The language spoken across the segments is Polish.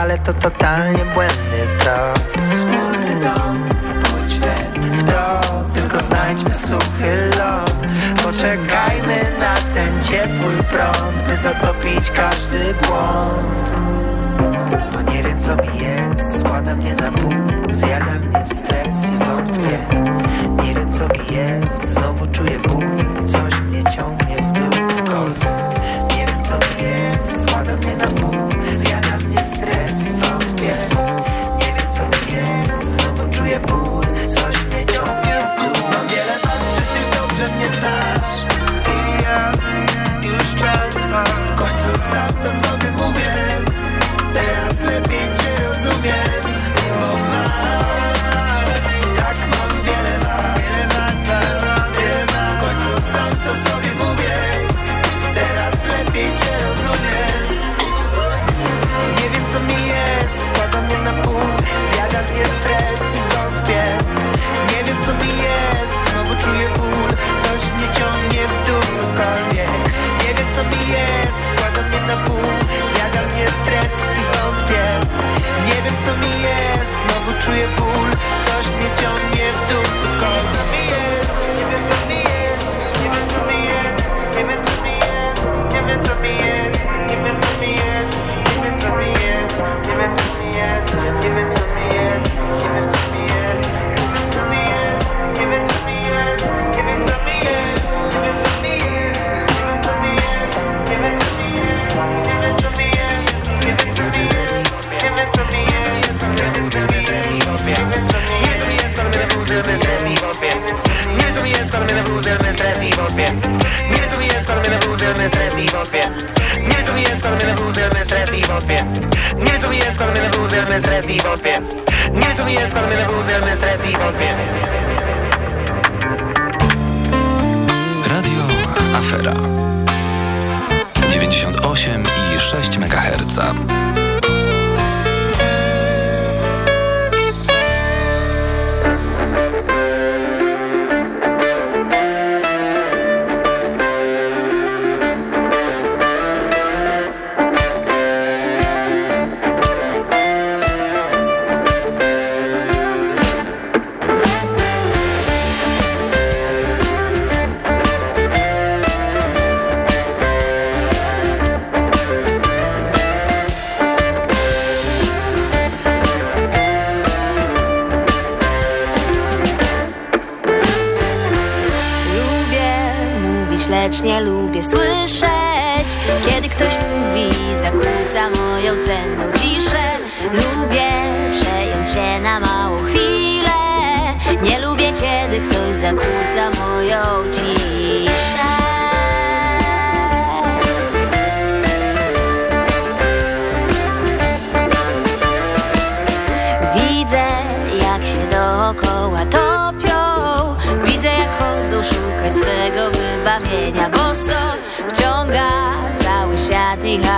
ale to totalnie błędny trop. Wspólny dom, pójdźmy w to, tylko znajdźmy suchy lot. Poczekajmy na ten ciepły prąd, by zatopić każdy błąd. Bo nie wiem co mi jest, składa mnie na pół, zjada mnie stres i wątpię 6 MHz.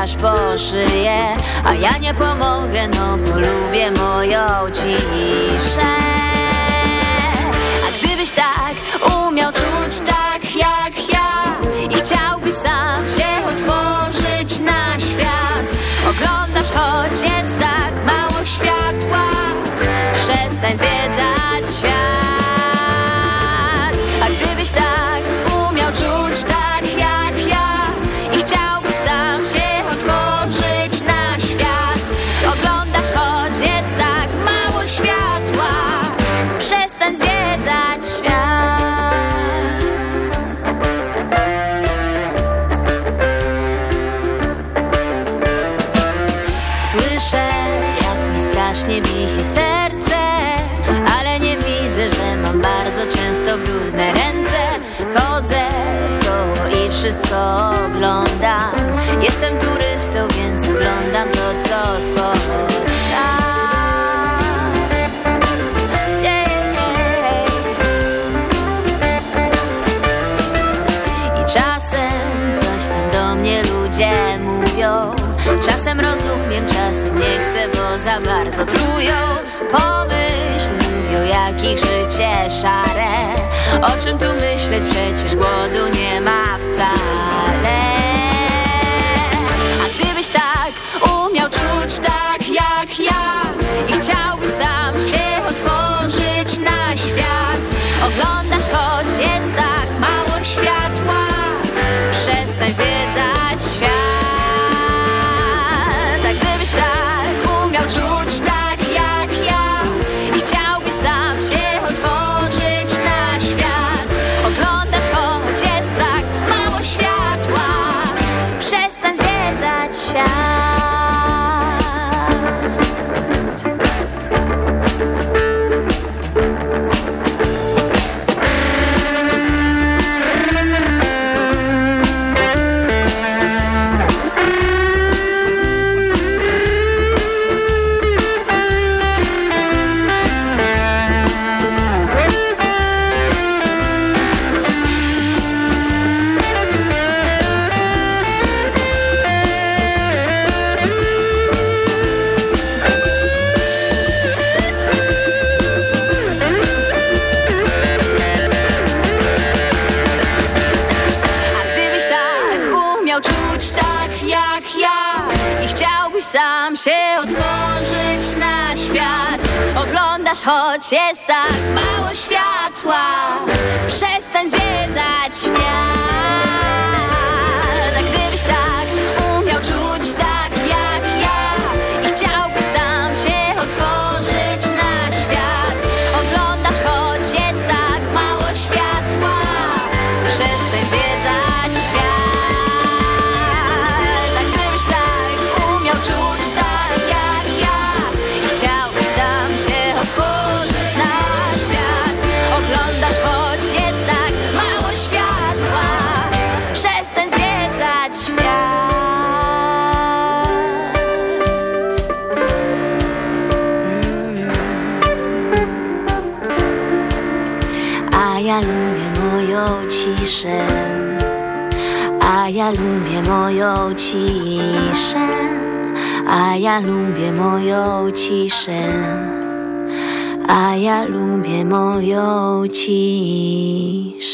Aż po szyję A ja nie pomogę, no bo lubię moją ciszę. A gdybyś tak umiał czuć tak jak ja I chciałbyś sam się otworzyć na świat Oglądasz, choć jest tak mało światła Przestań zwiedzać wszystko oglądam Jestem turystą, więc oglądam to, co yeah. I czasem coś tam do mnie ludzie mówią. Czasem rozumiem, czasem nie chcę, bo za bardzo trują. Pomyśl, jak ich życie szare. O czym tu myśleć, przecież głodu nie ma wcale. A gdybyś tak umiał czuć tak jak ja I chciałbyś sam się otworzyć na świat. Oglądasz, choć jest tak mało światła. Przestań zwiedzać choć jest tak mało światła Przestań zwiedzać ja lubię moją ciszę A ja lubię moją ciszę. A ja lubię moją ciszę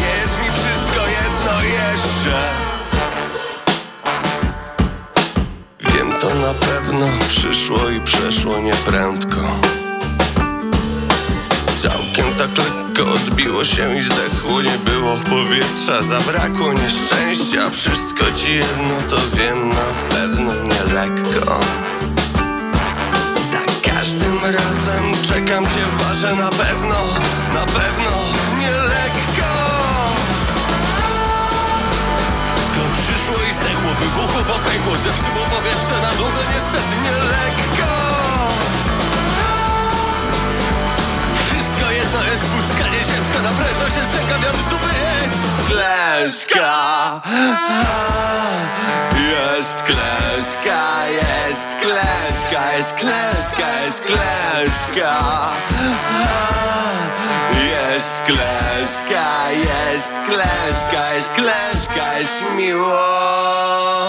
nie jest mi wszystko jedno jeszcze. Wiem to na pewno, przyszło i przeszło nieprędko. Całkiem tak lekko odbiło się i zdechło Nie było powietrza, zabrakło nieszczęścia Wszystko ci jedno, to wiem na pewno nie lekko Za każdym razem czekam cię w barze Na pewno, na pewno To przyszło i zdechło, wybuchło, popękło Zepsuło powietrze na długo, niestety nie lekko jedno jest pustka nieziemska Napręża się sęka, wiatr dupy jest. Klęska Jest klęska, jest klęska Jest klęska, jest klęska Jest klęska, jest klęska Jest klęska, jest miłość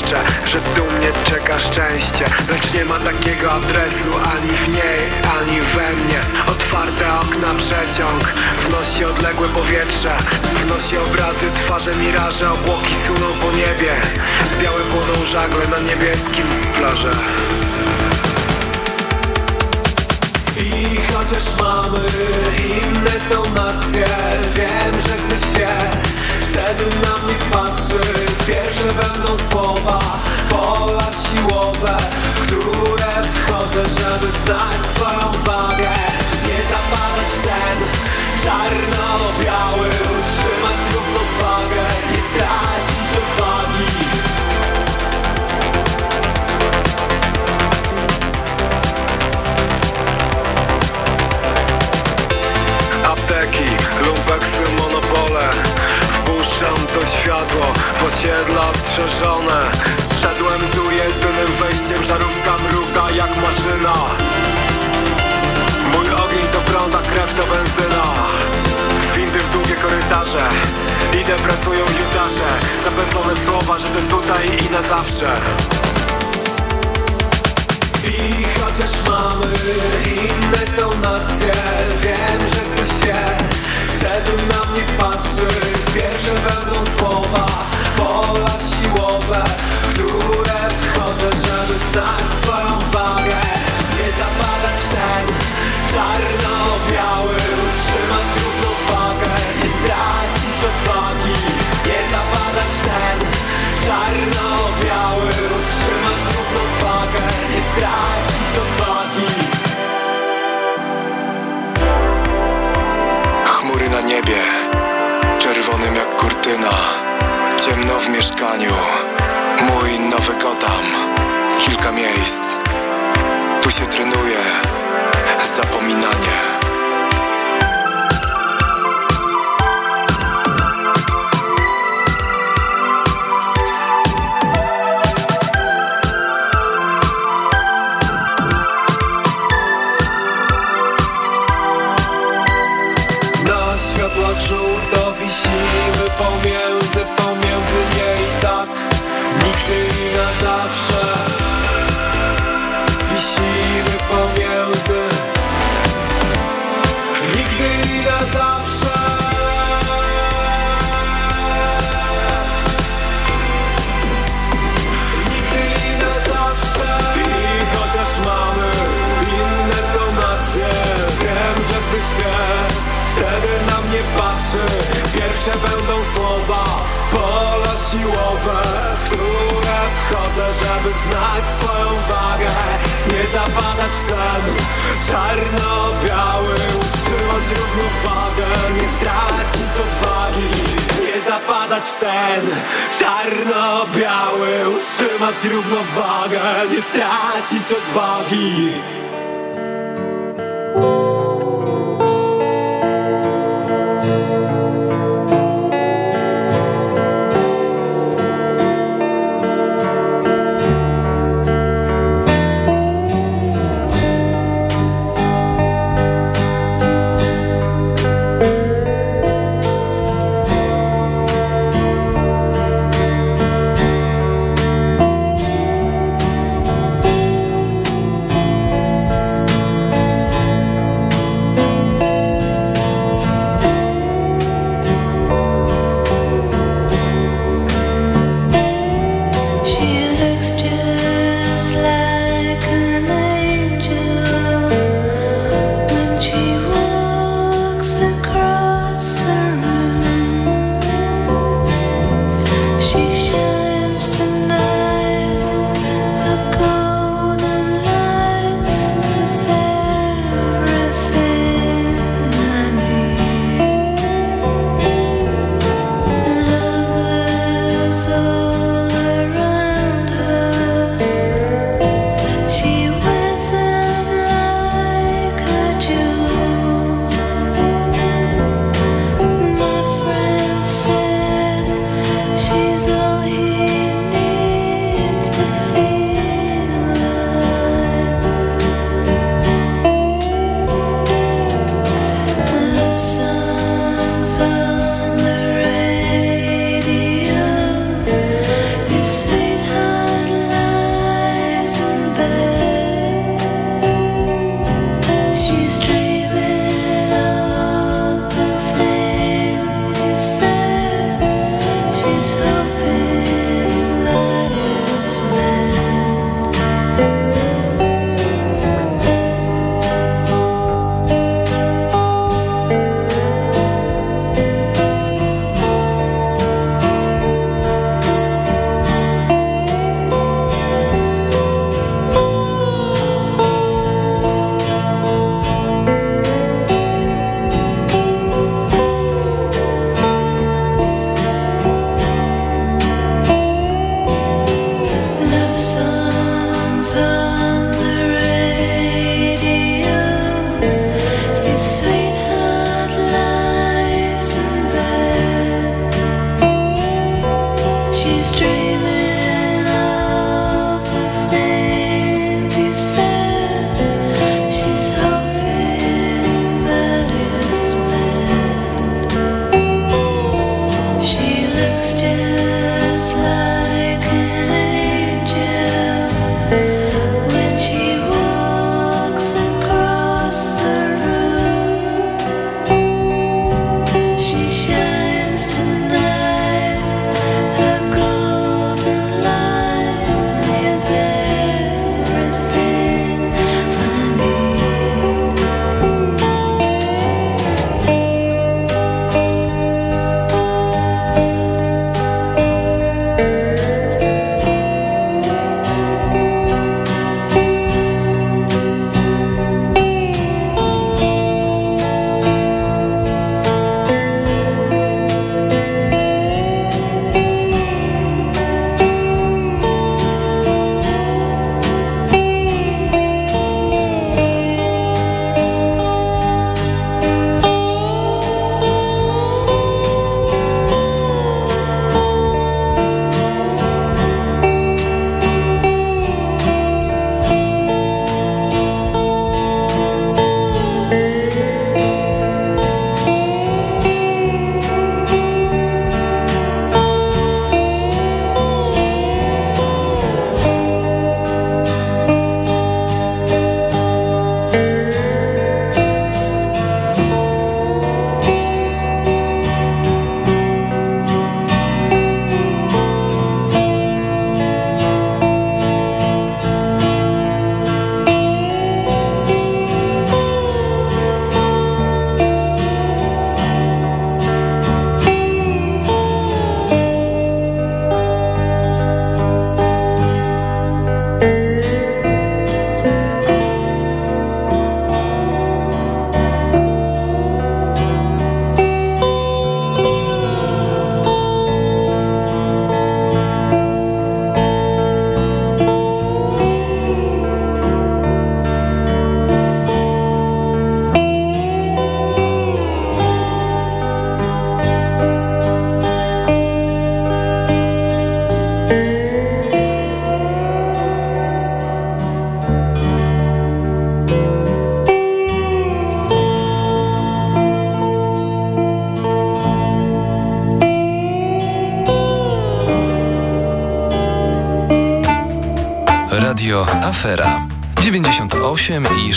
jeszcze, że tu mnie czeka szczęście. Lecz nie ma takiego adresu ani w niej, ani we mnie. Otwarte okna przeciąg, wnosi odległe powietrze. Wnosi obrazy, twarze, miraże, obłoki suną po niebie. Białe płoną żagle na niebieskim plaże I chociaż mamy inne tonacje Wiem, że gdy śpię Wtedy na mnie patrzy. Pierwsze będą słowa Pola siłowe W które wchodzę, żeby znać swoją wagę. Nie zapadać w sen Czarno-biały Utrzymać równowagę Nie stracić odwagi. Apteki, lumpeksy, monopole Wpuszczam to światło w osiedla strzeżone Wszedłem tu jedynym wejściem Żarówka mruga jak maszyna. Mój ogień to prąd, a krew to benzyna. Z windy w długie korytarze. Idę, pracują jutasze Zapętlone słowa, że to tutaj i na zawsze. I chociaż mamy inne tonacje Wiem, że gdy śpię Wtedy na mnie patrzy Pierwsze będą słowa Pola siłowe W które wchodzę, żeby znać swoją wagę. Nie zapadać w sen Ciemno w mieszkaniu, mój nowy Gotham Kilka miejsc, tu się trenuje. Zapominanie siłowe W które wchodzę, żeby znać swoją wagę. Nie zapadać w sen. Czarno-biały Utrzymać równowagę. Nie stracić odwagi. Nie zapadać w sen. Czarno-biały Utrzymać równowagę. Nie stracić odwagi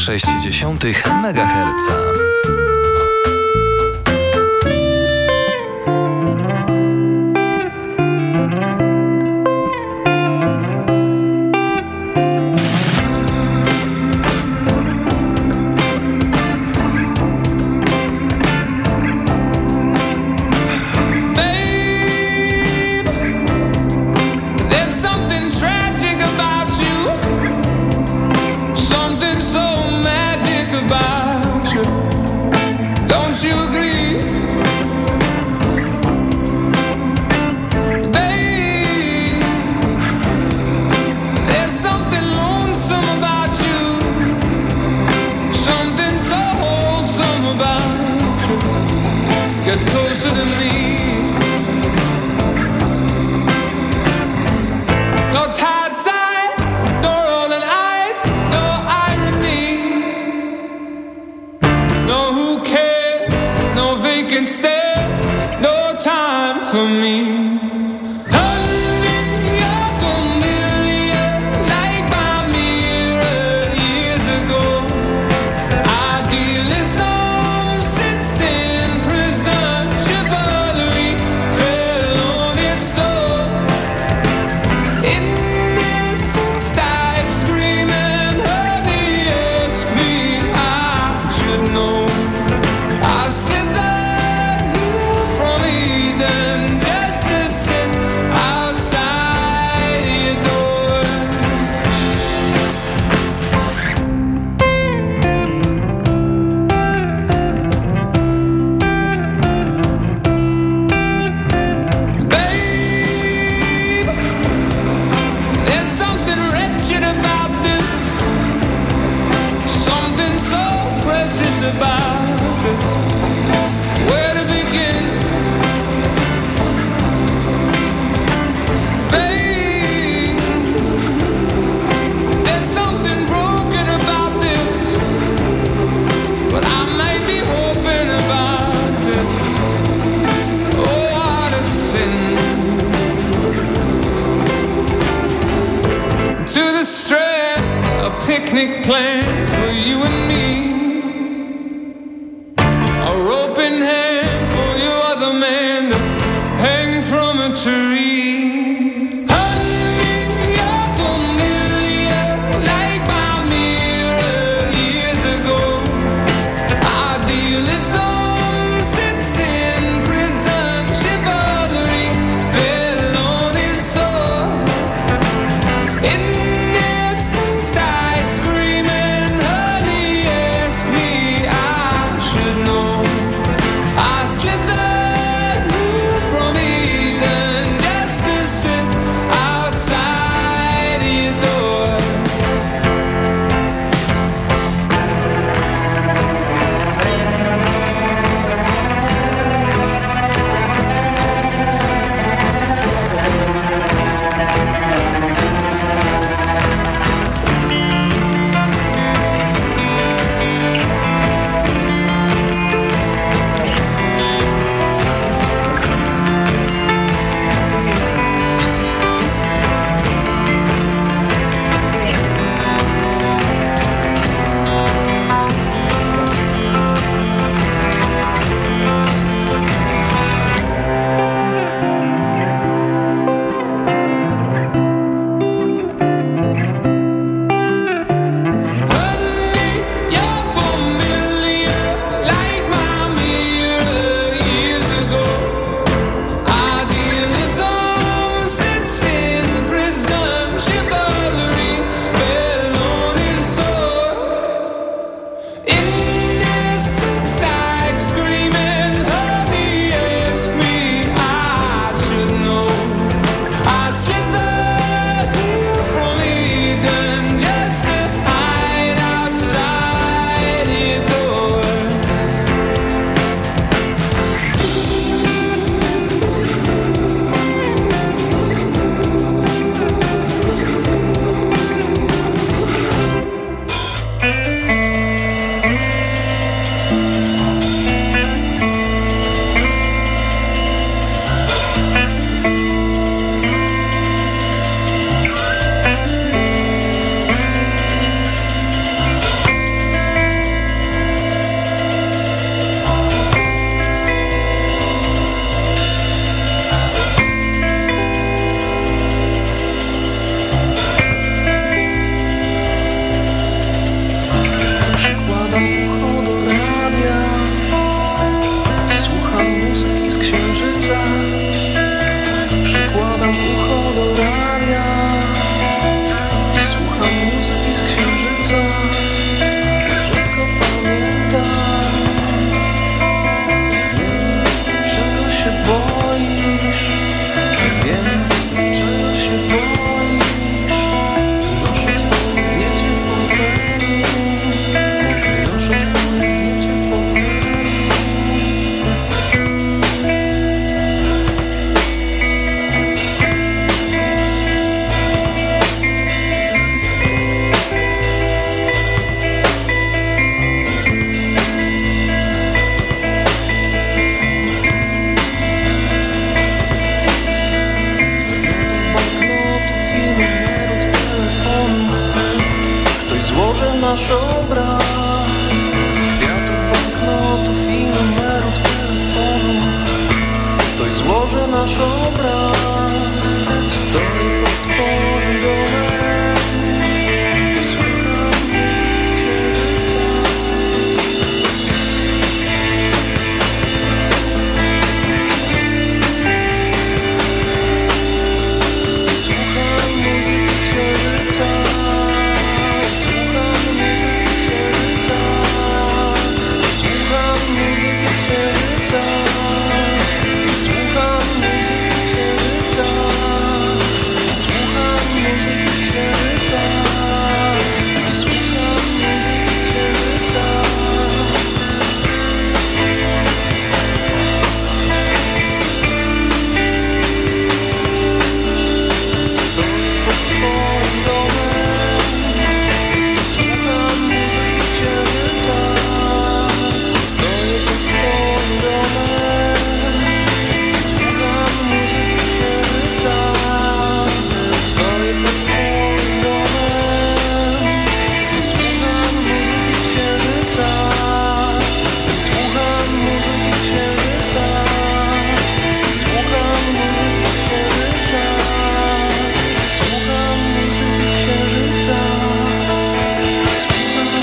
98,6 MHz.